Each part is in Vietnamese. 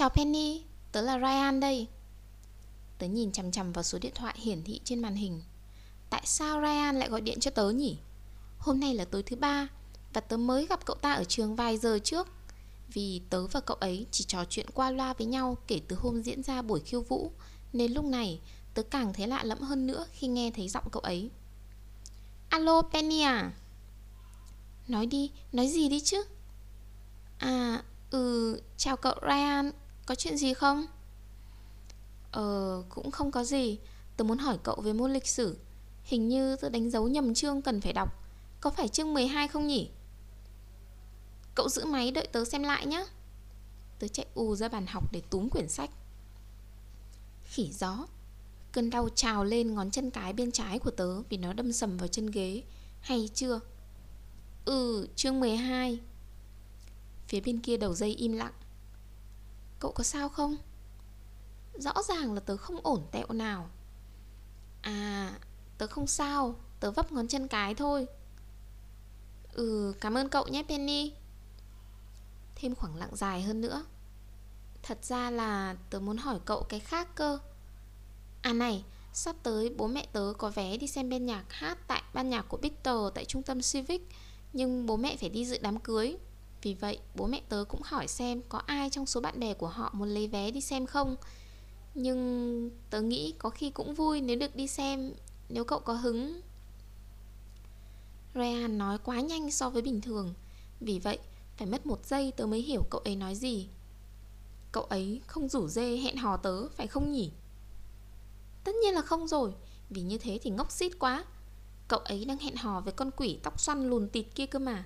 Chào Penny, tớ là Ryan đây Tớ nhìn chằm chằm vào số điện thoại hiển thị trên màn hình Tại sao Ryan lại gọi điện cho tớ nhỉ? Hôm nay là tối thứ ba Và tớ mới gặp cậu ta ở trường vài giờ trước Vì tớ và cậu ấy chỉ trò chuyện qua loa với nhau Kể từ hôm diễn ra buổi khiêu vũ Nên lúc này tớ càng thấy lạ lẫm hơn nữa Khi nghe thấy giọng cậu ấy Alo Penny à? Nói đi, nói gì đi chứ? À, ừ, chào cậu Ryan có chuyện gì không? Ờ, cũng không có gì. Tớ muốn hỏi cậu về môn lịch sử. Hình như tớ đánh dấu nhầm chương cần phải đọc. Có phải chương 12 không nhỉ? Cậu giữ máy đợi tớ xem lại nhé Tớ chạy ù ra bàn học để túm quyển sách. Khỉ gió. Cơn đau trào lên ngón chân cái bên trái của tớ Vì nó đâm sầm vào chân ghế. Hay chưa? Ừ, chương 12 Phía bên kia đầu dây im lặng. Cậu có sao không? Rõ ràng là tớ không ổn tẹo nào. À, tớ không sao Tớ vấp ngón chân cái thôi. Ừ, cảm ơn cậu nhé Penny. Thêm khoảng lặng dài hơn nữa. Thật ra là tớ muốn hỏi cậu cái khác cơ. À này, sắp tới bố mẹ tớ có vé đi xem bên nhạc hát tại ban nhạc của Victor tại trung tâm Civic Nhưng bố mẹ phải đi dự đám cưới. Vì vậy, bố mẹ tớ cũng hỏi xem có ai trong số bạn bè của họ muốn lấy vé đi xem không. Nhưng tớ nghĩ có khi cũng vui nếu được đi xem, Nếu cậu có hứng. Ryan nói quá nhanh so với bình thường. Vì vậy, phải mất một giây tớ mới hiểu cậu ấy nói gì. Cậu ấy không rủ dê hẹn hò tớ, phải không nhỉ? Tất nhiên là không rồi, Vì như thế thì ngốc xít quá. Cậu ấy đang hẹn hò với con quỷ tóc xoăn lùn tịt kia cơ mà.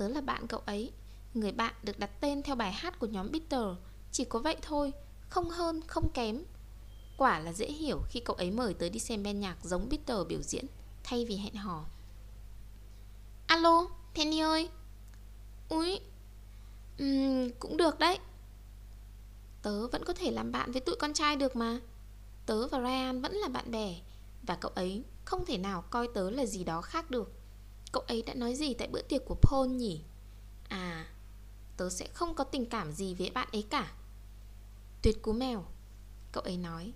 Tớ là bạn cậu ấy. Người bạn được đặt tên theo bài hát của nhóm Beatles. Chỉ có vậy thôi Không hơn, không kém. Quả là dễ hiểu khi cậu ấy mời tớ đi xem ban nhạc giống Beatles biểu diễn Thay vì hẹn hò. Alo, Penny ơi. Úi uhm, Cũng được đấy. Tớ vẫn có thể làm bạn với tụi con trai được mà. Tớ và Ryan vẫn là bạn bè Và cậu ấy không thể nào coi tớ là gì đó khác được. Cậu ấy đã nói gì tại bữa tiệc của Paul nhỉ? À, tớ sẽ không có tình cảm gì với bạn ấy cả. Tuyệt cú mèo Cậu ấy nói.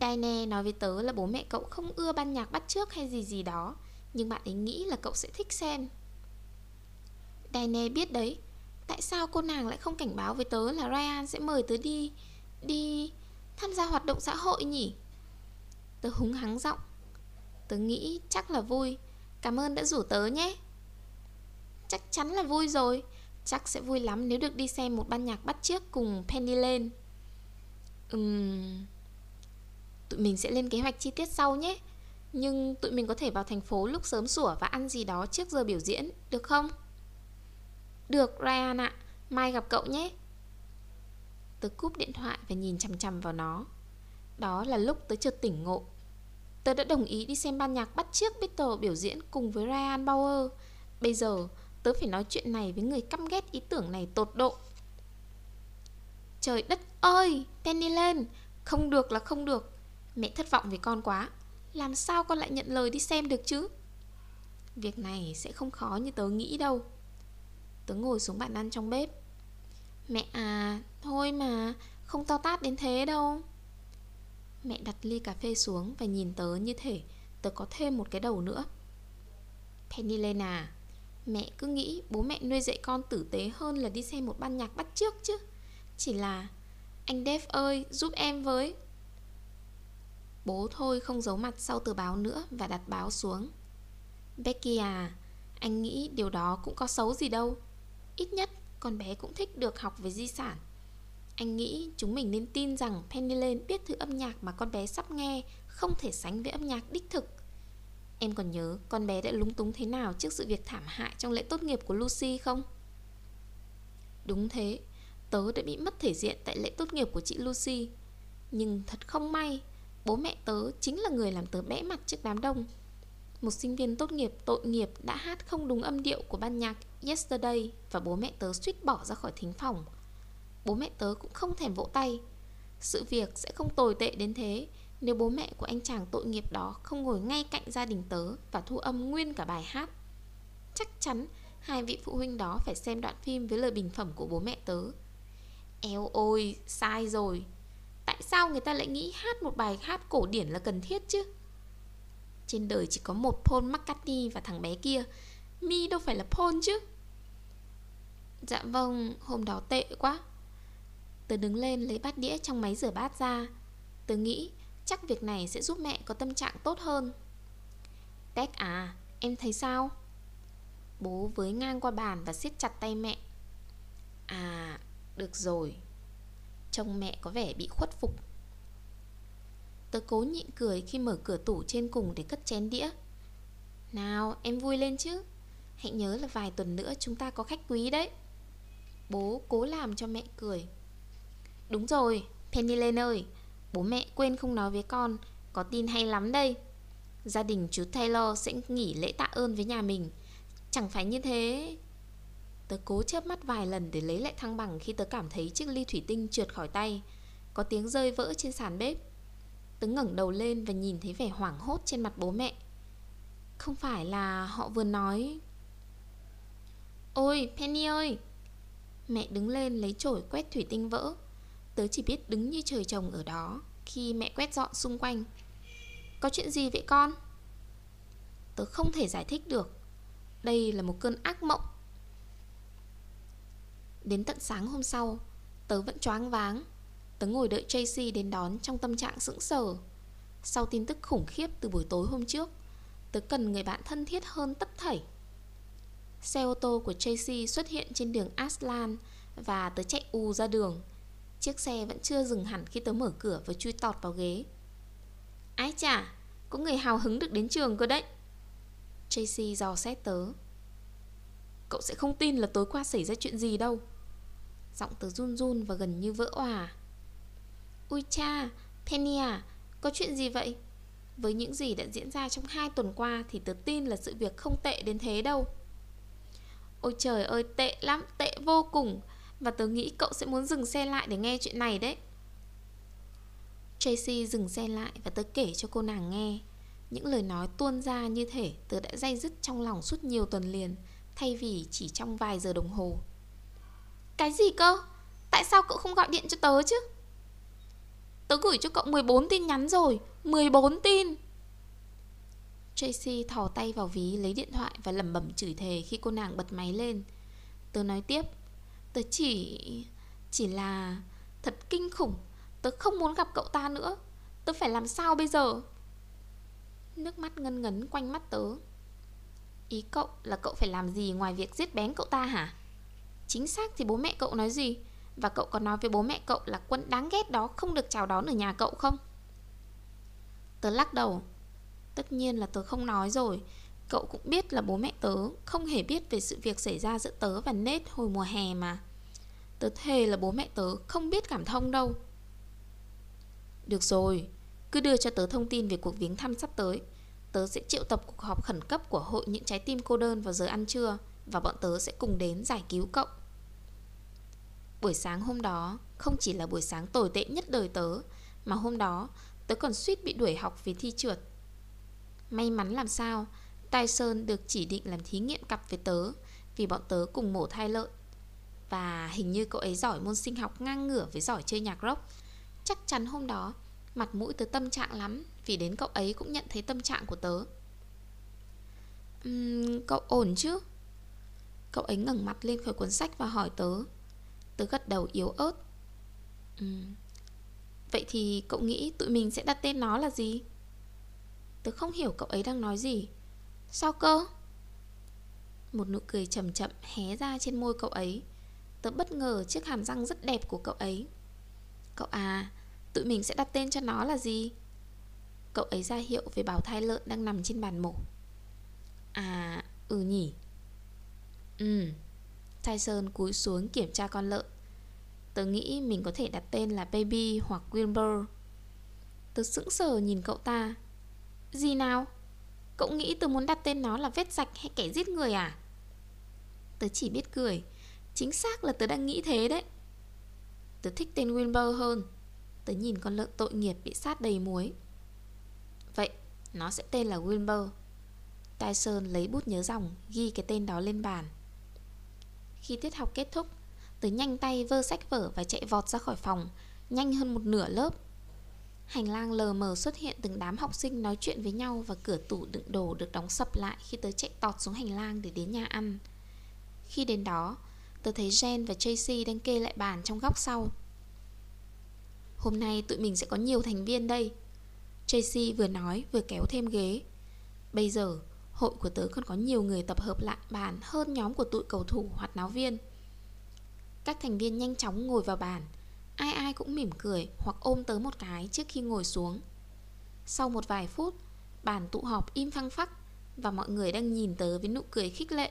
Daine nói với tớ là bố mẹ cậu không ưa ban nhạc bắt trước hay gì gì đó Nhưng bạn ấy nghĩ là cậu sẽ thích xem. Daine biết đấy Tại sao cô nàng lại không cảnh báo với tớ là Ryan sẽ mời tớ đi Đi tham gia hoạt động xã hội nhỉ? Tớ húng hắng giọng. Tớ nghĩ chắc là vui Cảm ơn đã rủ tớ nhé. Chắc chắn là vui rồi. Chắc sẽ vui lắm nếu được đi xem một ban nhạc bắt chiếc cùng Penny Lane. Ừm... Tụi mình sẽ lên kế hoạch chi tiết sau nhé. Nhưng tụi mình có thể vào thành phố lúc sớm sủa và ăn gì đó trước giờ biểu diễn, được không? Được Ryan ạ, mai gặp cậu nhé. Tớ cúp điện thoại và nhìn chằm chằm vào nó. Đó là lúc tớ chợt tỉnh ngộ. Tớ đã đồng ý đi xem ban nhạc bắt chiếc Beatle biểu diễn cùng với Ryan Bauer. Bây giờ tớ phải nói chuyện này với người căm ghét ý tưởng này tột độ. Trời đất ơi, Penny lên Không được là không được. Mẹ thất vọng về con quá. Làm sao con lại nhận lời đi xem được chứ? Việc này sẽ không khó như tớ nghĩ đâu. Tớ ngồi xuống bàn ăn trong bếp. Mẹ à, thôi mà, không to tát đến thế đâu. Mẹ đặt ly cà phê xuống và nhìn tớ như thể tớ có thêm một cái đầu nữa. Penny Lena Mẹ cứ nghĩ bố mẹ nuôi dạy con tử tế hơn là đi xem một ban nhạc bắt trước chứ. Chỉ là, Anh Dave ơi, giúp em với. Bố thôi không giấu mặt sau tờ báo nữa và đặt báo xuống. Becky à Anh nghĩ điều đó cũng có xấu gì đâu. Ít nhất con bé cũng thích được học về di sản. Anh nghĩ chúng mình nên tin rằng Penny Lane biết thứ âm nhạc mà con bé sắp nghe Không thể sánh với âm nhạc đích thực Em còn nhớ con bé đã lúng túng thế nào trước sự việc thảm hại trong lễ tốt nghiệp của Lucy không? Đúng thế, tớ đã bị mất thể diện tại lễ tốt nghiệp của chị Lucy Nhưng thật không may, bố mẹ tớ chính là người làm tớ bẽ mặt trước đám đông một sinh viên tốt nghiệp tội nghiệp đã hát không đúng âm điệu của ban nhạc Yesterday và bố mẹ tớ suýt bỏ ra khỏi thính phòng. Bố mẹ tớ cũng không thèm vỗ tay. Sự việc sẽ không tồi tệ đến thế nếu bố mẹ của anh chàng tội nghiệp đó không ngồi ngay cạnh gia đình tớ và thu âm nguyên cả bài hát. Chắc chắn hai vị phụ huynh đó phải xem đoạn phim với lời bình phẩm của bố mẹ tớ. Eo ôi, sai rồi Tại sao người ta lại nghĩ hát một bài hát cổ điển là cần thiết chứ Trên đời chỉ có một Paul McCartney và thằng bé kia Mi đâu phải là Paul chứ Dạ vâng, hôm đó tệ quá Tớ đứng lên lấy bát đĩa trong máy rửa bát ra. Tớ nghĩ chắc việc này sẽ giúp mẹ có tâm trạng tốt hơn. Tech à, em thấy sao? Bố với ngang qua bàn và siết chặt tay mẹ. À, được rồi. Trông mẹ có vẻ bị khuất phục. Tớ cố nhịn cười khi mở cửa tủ trên cùng để cất chén đĩa. Nào, em vui lên chứ. Hãy nhớ là vài tuần nữa chúng ta có khách quý đấy. Bố cố làm cho mẹ cười. Đúng rồi, Penny lên ơi Bố mẹ quên không nói với con Có tin hay lắm đây. Gia đình chú Taylor sẽ nghỉ lễ tạ ơn với nhà mình. Chẳng phải như thế. Tớ cố chớp mắt vài lần để lấy lại thăng bằng Khi tớ cảm thấy chiếc ly thủy tinh trượt khỏi tay. Có tiếng rơi vỡ trên sàn bếp. Tớ ngẩng đầu lên và nhìn thấy vẻ hoảng hốt trên mặt bố mẹ. Không phải là họ vừa nói. Ôi Penny ơi! Mẹ đứng lên lấy chổi quét thủy tinh vỡ. Tớ chỉ biết đứng như trời trồng ở đó Khi mẹ quét dọn xung quanh. Có chuyện gì vậy con? Tớ không thể giải thích được. Đây là một cơn ác mộng. Đến tận sáng hôm sau, Tớ vẫn choáng váng. Tớ ngồi đợi Tracy đến đón trong tâm trạng sững sờ. Sau tin tức khủng khiếp từ buổi tối hôm trước, Tớ cần người bạn thân thiết hơn tất thảy. Xe ô tô của Tracy xuất hiện trên đường Aslan Và tớ chạy u ra đường. Chiếc xe vẫn chưa dừng hẳn khi tớ mở cửa và chui tọt vào ghế. Ái chà, có người hào hứng được đến trường cơ đấy. Tracy dò xét tớ. Cậu sẽ không tin là tối qua xảy ra chuyện gì đâu. Giọng tớ run run và gần như vỡ òa. Ui cha, Penny à, có chuyện gì vậy? Với những gì đã diễn ra trong hai tuần qua Thì tớ tin là sự việc không tệ đến thế đâu. Ôi trời ơi, tệ lắm, tệ vô cùng. Và tớ nghĩ cậu sẽ muốn dừng xe lại để nghe chuyện này đấy. Tracy dừng xe lại và tớ kể cho cô nàng nghe. Những lời nói tuôn ra như thể tớ đã dây dứt trong lòng suốt nhiều tuần liền, Thay vì chỉ trong vài giờ đồng hồ. Cái gì cơ? Tại sao cậu không gọi điện cho tớ chứ? Tớ gửi cho cậu 14 tin nhắn rồi 14 tin! Tracy thò tay vào ví lấy điện thoại và lẩm bẩm chửi thề khi cô nàng bật máy lên. Tớ nói tiếp Tớ chỉ... chỉ là... Thật kinh khủng. Tớ không muốn gặp cậu ta nữa. Tớ phải làm sao bây giờ? Nước mắt ngân ngấn quanh mắt tớ. Ý cậu là cậu phải làm gì ngoài việc giết bén cậu ta hả? Chính xác thì bố mẹ cậu nói gì? Và cậu còn nói với bố mẹ cậu là quân đáng ghét đó không được chào đón ở nhà cậu không? Tớ lắc đầu. Tất nhiên là tớ không nói rồi. Cậu cũng biết là bố mẹ tớ Không hề biết về sự việc xảy ra giữa tớ và Nết hồi mùa hè mà. Tớ thề là bố mẹ tớ không biết cảm thông đâu. Được rồi, Cứ đưa cho tớ thông tin về cuộc viếng thăm sắp tới. Tớ sẽ triệu tập cuộc họp khẩn cấp của hội những trái tim cô đơn vào giờ ăn trưa Và bọn tớ sẽ cùng đến giải cứu cậu. Buổi sáng hôm đó, không chỉ là buổi sáng tồi tệ nhất đời tớ, Mà hôm đó tớ còn suýt bị đuổi học vì thi trượt. May mắn làm sao Tyson được chỉ định làm thí nghiệm cặp với tớ Vì bọn tớ cùng mổ thai lợn. Và hình như cậu ấy giỏi môn sinh học ngang ngửa với giỏi chơi nhạc rock. Chắc chắn hôm đó Mặt mũi tớ tâm trạng lắm Vì đến cậu ấy cũng nhận thấy tâm trạng của tớ. Uhm, Cậu ổn chứ? Cậu ấy ngẩng mặt lên khỏi cuốn sách và hỏi tớ. Tớ gật đầu yếu ớt. Uhm. Vậy thì cậu nghĩ tụi mình sẽ đặt tên nó là gì? Tớ không hiểu cậu ấy đang nói gì. Sao cơ? Một nụ cười chậm chậm hé ra trên môi cậu ấy. Tớ bất ngờ chiếc hàm răng rất đẹp của cậu ấy. Cậu à Tụi mình sẽ đặt tên cho nó là gì? Cậu ấy ra hiệu về bảo thai lợn đang nằm trên bàn mổ. À, ừ nhỉ. Ừ Tyson cúi xuống kiểm tra con lợn. Tớ nghĩ mình có thể đặt tên là Baby hoặc Wilbur. Tớ sững sờ nhìn cậu ta. Gì nào? Cậu nghĩ tớ muốn đặt tên nó là vết rạch hay kẻ giết người à? Tớ chỉ biết cười. Chính xác là tớ đang nghĩ thế đấy. Tớ thích tên Wilbur hơn. Tớ nhìn con lợn tội nghiệp bị sát đầy muối. Vậy, nó sẽ tên là Wilbur. Tyson lấy bút nhớ dòng, Ghi cái tên đó lên bàn. Khi tiết học kết thúc, Tớ nhanh tay vơ sách vở và chạy vọt ra khỏi phòng, Nhanh hơn một nửa lớp. Hành lang lờ mờ xuất hiện từng đám học sinh nói chuyện với nhau Và cửa tủ đựng đồ được đóng sập lại Khi tớ chạy tọt xuống hành lang để đến nhà ăn. Khi đến đó, Tớ thấy Jen và Tracy đang kê lại bàn trong góc sau. Hôm nay tụi mình sẽ có nhiều thành viên đây, Tracy vừa nói vừa kéo thêm ghế. Bây giờ, hội của tớ còn có nhiều người tập hợp lại bàn hơn nhóm của tụi cầu thủ hoạt náo viên. Các thành viên nhanh chóng ngồi vào bàn Ai ai cũng mỉm cười hoặc ôm tới một cái trước khi ngồi xuống. Sau một vài phút Bàn tụ họp im phăng phắc Và mọi người đang nhìn tớ với nụ cười khích lệ.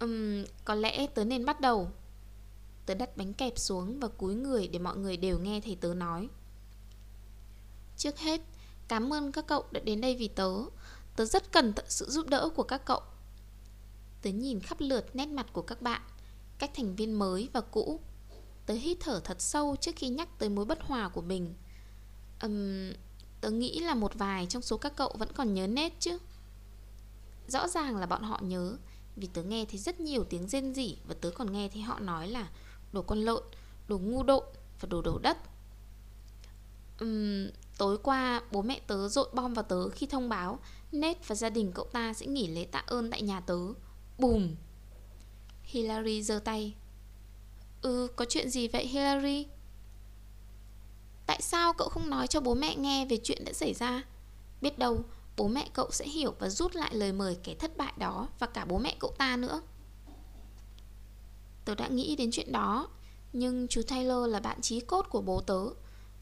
Um, Có lẽ tớ nên bắt đầu. Tớ đặt bánh kẹp xuống và cúi người để mọi người đều nghe thấy tớ nói. Trước hết, cảm ơn các cậu đã đến đây vì tớ. Tớ rất cần sự giúp đỡ của các cậu. Tớ nhìn khắp lượt nét mặt của các bạn Các thành viên mới và cũ. Tớ hít thở thật sâu trước khi nhắc tới mối bất hòa của mình. Um, Tớ nghĩ là một vài trong số các cậu vẫn còn nhớ nét chứ. Rõ ràng là bọn họ nhớ Vì tớ nghe thấy rất nhiều tiếng rên rỉ Và tớ còn nghe thấy họ nói là Đồ con lợn, đồ ngu độn và đồ đổ đất. Um, Tối qua bố mẹ tớ dội bom vào tớ khi thông báo Nết và gia đình cậu ta sẽ nghỉ lễ tạ ơn tại nhà tớ. Bùm! Hillary giơ tay. Ừ có chuyện gì vậy, Hillary? Tại sao cậu không nói cho bố mẹ nghe về chuyện đã xảy ra? Biết đâu, bố mẹ cậu sẽ hiểu và rút lại lời mời kẻ thất bại đó Và cả bố mẹ cậu ta nữa. Tớ đã nghĩ đến chuyện đó, Nhưng chú Taylor là bạn trí cốt của bố tớ.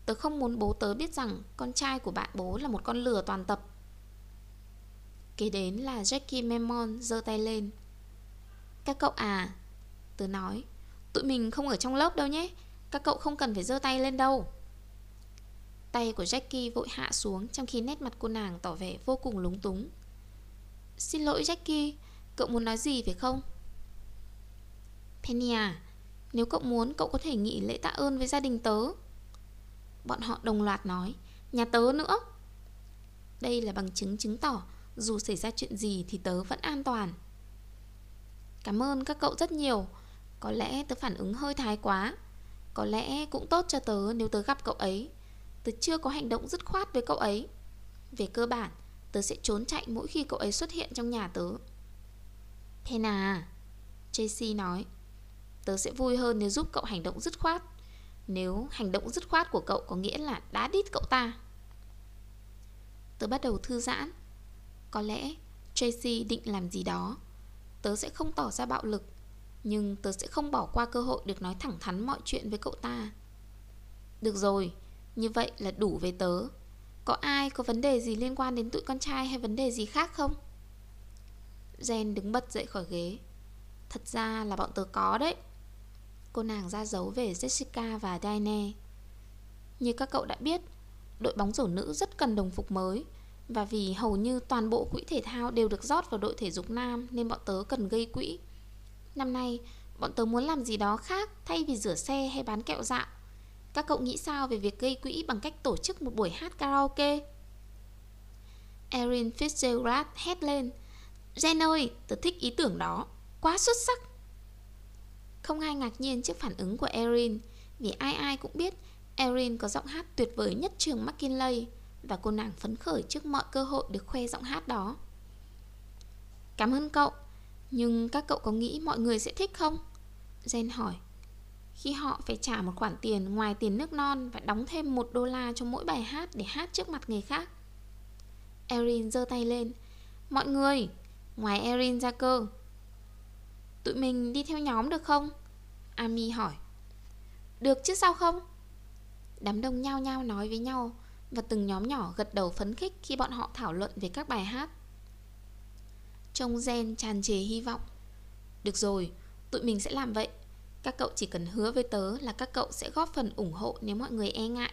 Tớ không muốn bố tớ biết rằng Con trai của bạn bố là một con lừa toàn tập. Kế đến là Jackie Memon giơ tay lên. Các cậu à Tớ nói Tụi mình không ở trong lớp đâu nhé. Các cậu không cần phải giơ tay lên đâu. Tay của Jackie vội hạ xuống Trong khi nét mặt cô nàng tỏ vẻ vô cùng lúng túng. Xin lỗi Jackie, Cậu muốn nói gì phải không? Penny à Nếu cậu muốn cậu có thể nghỉ lễ tạ ơn với gia đình tớ. Bọn họ đồng loạt nói, Nhà tớ nữa. Đây là bằng chứng chứng tỏ, Dù xảy ra chuyện gì thì tớ vẫn an toàn. Cảm ơn các cậu rất nhiều. Có lẽ tớ phản ứng hơi thái quá. Có lẽ cũng tốt cho tớ nếu tớ gặp cậu ấy. Tớ chưa có hành động dứt khoát với cậu ấy. Về cơ bản, Tớ sẽ trốn chạy mỗi khi cậu ấy xuất hiện trong nhà tớ. Penna JC nói. Tớ sẽ vui hơn nếu giúp cậu hành động dứt khoát. Nếu hành động dứt khoát của cậu có nghĩa là đá đít cậu ta. Tớ bắt đầu thư giãn. Có lẽ Tracy định làm gì đó. Tớ sẽ không tỏ ra bạo lực. Nhưng tớ sẽ không bỏ qua cơ hội được nói thẳng thắn mọi chuyện với cậu ta. Được rồi, như vậy là đủ về tớ. Có ai có vấn đề gì liên quan đến tụi con trai hay vấn đề gì khác không? Jen đứng bật dậy khỏi ghế. Thật ra là bọn tớ có đấy. Cô nàng ra dấu về Jessica và Diane. Như các cậu đã biết Đội bóng rổ nữ rất cần đồng phục mới. Và vì hầu như toàn bộ quỹ thể thao đều được rót vào đội thể dục nam Nên bọn tớ cần gây quỹ. Năm nay bọn tớ muốn làm gì đó khác Thay vì rửa xe hay bán kẹo dạo Các cậu nghĩ sao về việc gây quỹ bằng cách tổ chức một buổi hát karaoke? Erin Fitzgerald hét lên. Jen ơi, tớ thích ý tưởng đó. Quá xuất sắc. Không ai ngạc nhiên trước phản ứng của Erin Vì ai ai cũng biết Erin có giọng hát tuyệt vời nhất trường McKinley Và cô nàng phấn khởi trước mọi cơ hội được khoe giọng hát đó. Cảm ơn cậu. Nhưng các cậu có nghĩ mọi người sẽ thích không? Jen hỏi Khi họ phải trả một khoản tiền ngoài tiền nước non Và đóng thêm một đô la cho mỗi bài hát để hát trước mặt người khác Erin giơ tay lên Mọi người, Ngoài Erin ra cơ Tụi mình đi theo nhóm được không? Ami hỏi Được chứ sao không? Đám đông nhao nhao nói với nhau Và từng nhóm nhỏ gật đầu phấn khích Khi bọn họ thảo luận về các bài hát Trông gen tràn trề hy vọng. Được rồi, tụi mình sẽ làm vậy. Các cậu chỉ cần hứa với tớ Là các cậu sẽ góp phần ủng hộ Nếu mọi người e ngại.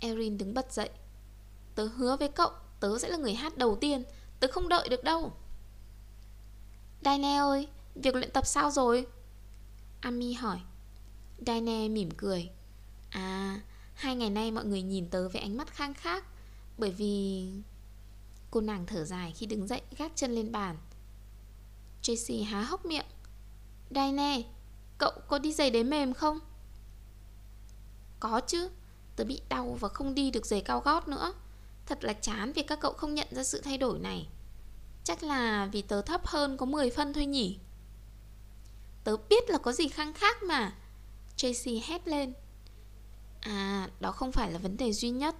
Erin đứng bật dậy. Tớ hứa với cậu Tớ sẽ là người hát đầu tiên. Tớ không đợi được đâu. Daine ơi Việc luyện tập sao rồi? Ami hỏi. Daine mỉm cười. À Hai ngày nay mọi người nhìn tớ với ánh mắt khang khác Bởi vì Cô nàng thở dài khi đứng dậy Gác chân lên bàn. Tracy há hốc miệng. Diane, Cậu có đi giày đế mềm không? Có chứ Tớ bị đau và không đi được giày cao gót nữa. Thật là chán vì các cậu không nhận ra sự thay đổi này. Chắc là vì tớ thấp hơn có 10 phân thôi nhỉ? Tớ biết là có gì khăng khác mà. Tracy hét lên. À đó không phải là vấn đề duy nhất.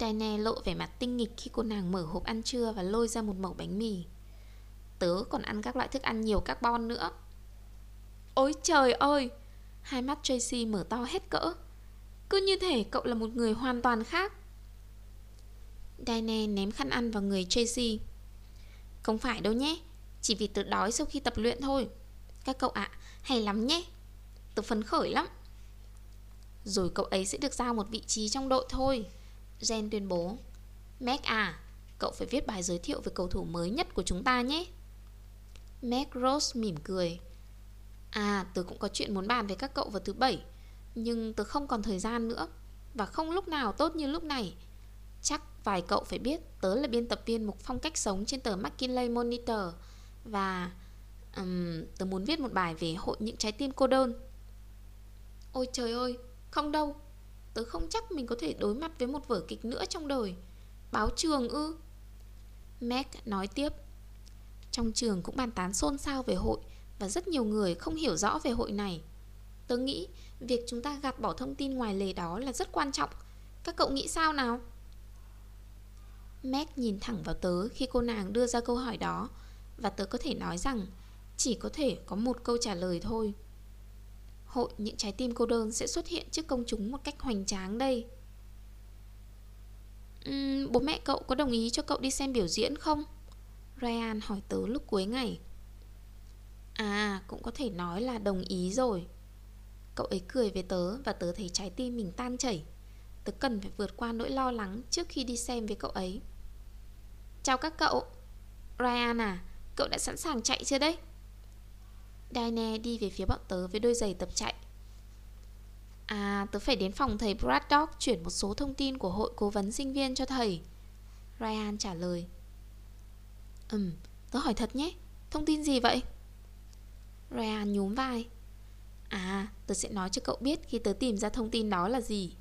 Diane lộ vẻ mặt tinh nghịch khi cô nàng mở hộp ăn trưa và lôi ra một mẩu bánh mì. Tớ còn ăn các loại thức ăn nhiều carbon nữa. Ôi trời ơi! Hai mắt Tracy mở to hết cỡ. Cứ như thể cậu là một người hoàn toàn khác. Diane ném khăn ăn vào người Tracy. Không phải đâu nhé Chỉ vì tớ đói sau khi tập luyện thôi. Các cậu ạ, à, hay lắm nhé. Tớ phấn khởi lắm. Rồi cậu ấy sẽ được giao một vị trí trong đội thôi. Jen tuyên bố Mac à, cậu phải viết bài giới thiệu về cầu thủ mới nhất của chúng ta nhé. Mac Rose mỉm cười. À, tớ cũng có chuyện muốn bàn với các cậu vào thứ bảy Nhưng tớ không còn thời gian nữa Và không lúc nào tốt như lúc này. Chắc vài cậu phải biết Tớ là biên tập viên mục phong cách sống trên tờ McKinley Monitor Và um, tớ muốn viết một bài về hội những trái tim cô đơn. Ôi trời ơi, không đâu. Tớ không chắc mình có thể đối mặt với một vở kịch nữa trong đời. Báo trường ư? Mac nói tiếp. Trong trường cũng bàn tán xôn xao về hội Và rất nhiều người không hiểu rõ về hội này. Tớ nghĩ việc chúng ta gạt bỏ thông tin ngoài lề đó là rất quan trọng. Các cậu nghĩ sao nào? Mac nhìn thẳng vào tớ khi cô nàng đưa ra câu hỏi đó Và tớ có thể nói rằng Chỉ có thể có một câu trả lời thôi. Hội những trái tim cô đơn sẽ xuất hiện trước công chúng một cách hoành tráng đây. Uhm, Bố mẹ cậu có đồng ý cho cậu đi xem biểu diễn không? Ryan hỏi tớ lúc cuối ngày. À cũng có thể nói là đồng ý rồi. Cậu ấy cười với tớ và tớ thấy trái tim mình tan chảy. Tớ cần phải vượt qua nỗi lo lắng trước khi đi xem với cậu ấy. Chào các cậu. Ryan à, cậu đã sẵn sàng chạy chưa đấy? Diane đi về phía bọn tớ với đôi giày tập chạy. À, tớ phải đến phòng thầy Braddock chuyển một số thông tin của hội cố vấn sinh viên cho thầy. Ryan trả lời. Ừm, tớ hỏi thật nhé Thông tin gì vậy? Ryan nhúm vai. À, tớ sẽ nói cho cậu biết khi tớ tìm ra thông tin đó là gì.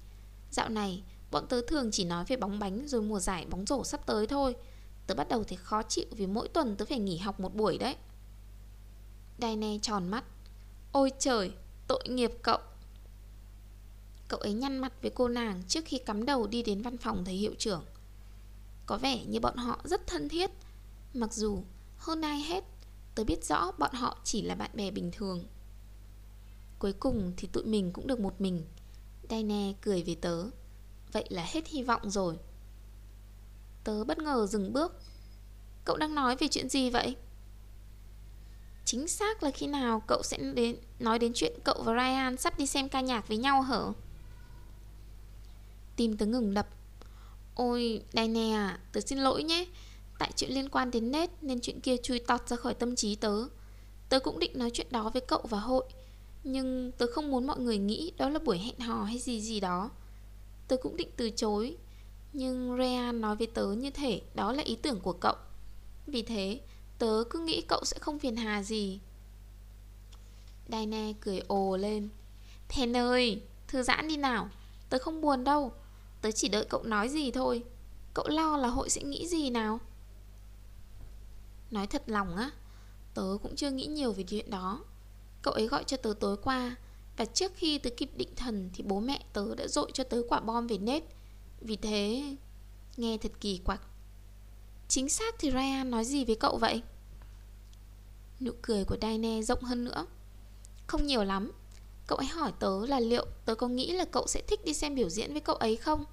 Dạo này, bọn tớ thường chỉ nói về bóng bánh rồi mùa giải bóng rổ sắp tới thôi. Tớ bắt đầu thấy khó chịu vì mỗi tuần tớ phải nghỉ học một buổi đấy. Diane tròn mắt. Ôi trời, tội nghiệp cậu. Cậu ấy nhăn mặt với cô nàng trước khi cắm đầu đi đến văn phòng thầy hiệu trưởng. Có vẻ như bọn họ rất thân thiết. Mặc dù hơn ai hết Tớ biết rõ bọn họ chỉ là bạn bè bình thường. Cuối cùng thì tụi mình cũng được một mình. Diane cười về tớ. Vậy là hết hy vọng rồi. Tớ bất ngờ dừng bước. Cậu đang nói về chuyện gì vậy? Chính xác là khi nào cậu sẽ đến nói đến chuyện cậu và Ryan sắp đi xem ca nhạc với nhau hở? Tim tớ ngừng đập. Ôi, đây à, tớ xin lỗi nhé. Tại chuyện liên quan đến nết Nên chuyện kia chui tọt ra khỏi tâm trí tớ. Tớ cũng định nói chuyện đó với cậu và hội Nhưng tớ không muốn mọi người nghĩ Đó là buổi hẹn hò hay gì gì đó. Tớ cũng định từ chối Nhưng Ryan nói với tớ như thể Đó là ý tưởng của cậu. Vì thế Tớ cứ nghĩ cậu sẽ không phiền hà gì. Diana cười ồ lên. Thèn ơi, Thư giãn đi nào. Tớ không buồn đâu. Tớ chỉ đợi cậu nói gì thôi. Cậu lo là hội sẽ nghĩ gì nào? Nói thật lòng á, Tớ cũng chưa nghĩ nhiều về chuyện đó. Cậu ấy gọi cho tớ tối qua, Và trước khi tớ kịp định thần Thì bố mẹ tớ đã dội cho tớ quả bom về nết Vì thế, Nghe thật kỳ quặc. Chính xác thì Ryan nói gì với cậu vậy? Nụ cười của Diane rộng hơn nữa. Không nhiều lắm. Cậu ấy hỏi tớ là liệu tớ có nghĩ là cậu sẽ thích đi xem biểu diễn với cậu ấy không?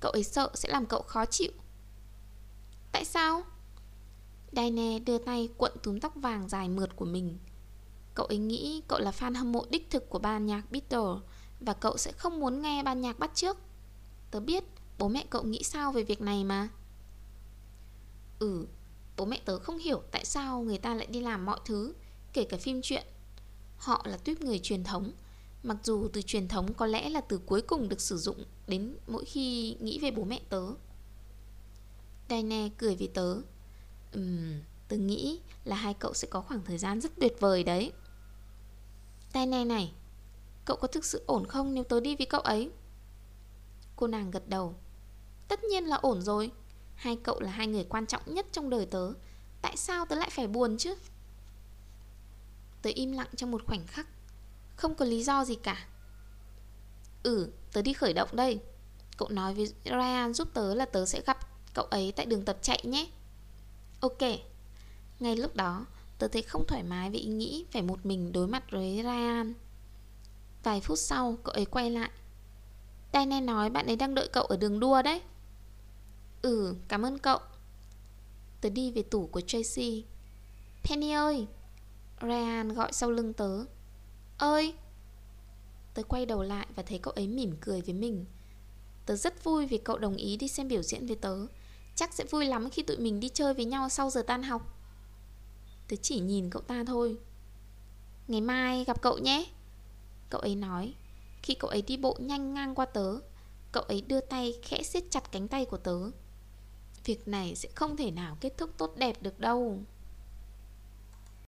Cậu ấy sợ sẽ làm cậu khó chịu. Tại sao? Diane đưa tay cuộn túm tóc vàng dài mượt của mình. Cậu ấy nghĩ cậu là fan hâm mộ đích thực của ban nhạc Beatles Và cậu sẽ không muốn nghe ban nhạc bắt trước Tớ biết bố mẹ cậu nghĩ sao về việc này mà. Ừ, bố mẹ tớ không hiểu tại sao người ta lại đi làm mọi thứ Kể cả phim truyện. Họ là tuyếp người truyền thống Mặc dù từ truyền thống có lẽ là từ cuối cùng được sử dụng Đến mỗi khi nghĩ về bố mẹ tớ. Daine cười với tớ Ừm, tớ nghĩ là hai cậu sẽ có khoảng thời gian rất tuyệt vời đấy. Daine này này Cậu có thực sự ổn không nếu tớ đi với cậu ấy? Cô nàng gật đầu Tất nhiên là ổn rồi. Hai cậu là hai người quan trọng nhất trong đời tớ. Tại sao tớ lại phải buồn chứ? Tớ im lặng trong một khoảnh khắc. Không có lý do gì cả. Ừ, tớ đi khởi động đây. Cậu nói với Ryan giúp tớ là tớ sẽ gặp cậu ấy tại đường tập chạy nhé. Ok. Ngay lúc đó Tớ thấy không thoải mái vì ý nghĩ Phải một mình đối mặt với Ryan. Vài phút sau cậu ấy quay lại. Diane nói bạn ấy đang đợi cậu ở đường đua đấy. Ừ cảm ơn cậu. Tớ đi về tủ của Tracy. Penny ơi! Ryan gọi sau lưng tớ. Ơi! Tớ quay đầu lại và thấy cậu ấy mỉm cười với mình. Tớ rất vui vì cậu đồng ý đi xem biểu diễn với tớ. Chắc sẽ vui lắm khi tụi mình đi chơi với nhau sau giờ tan học. Tớ chỉ nhìn cậu ta thôi. Ngày mai gặp cậu nhé! Cậu ấy nói. Khi cậu ấy đi bộ nhanh ngang qua tớ, Cậu ấy đưa tay khẽ siết chặt cánh tay của tớ. Việc này sẽ không thể nào kết thúc tốt đẹp được đâu.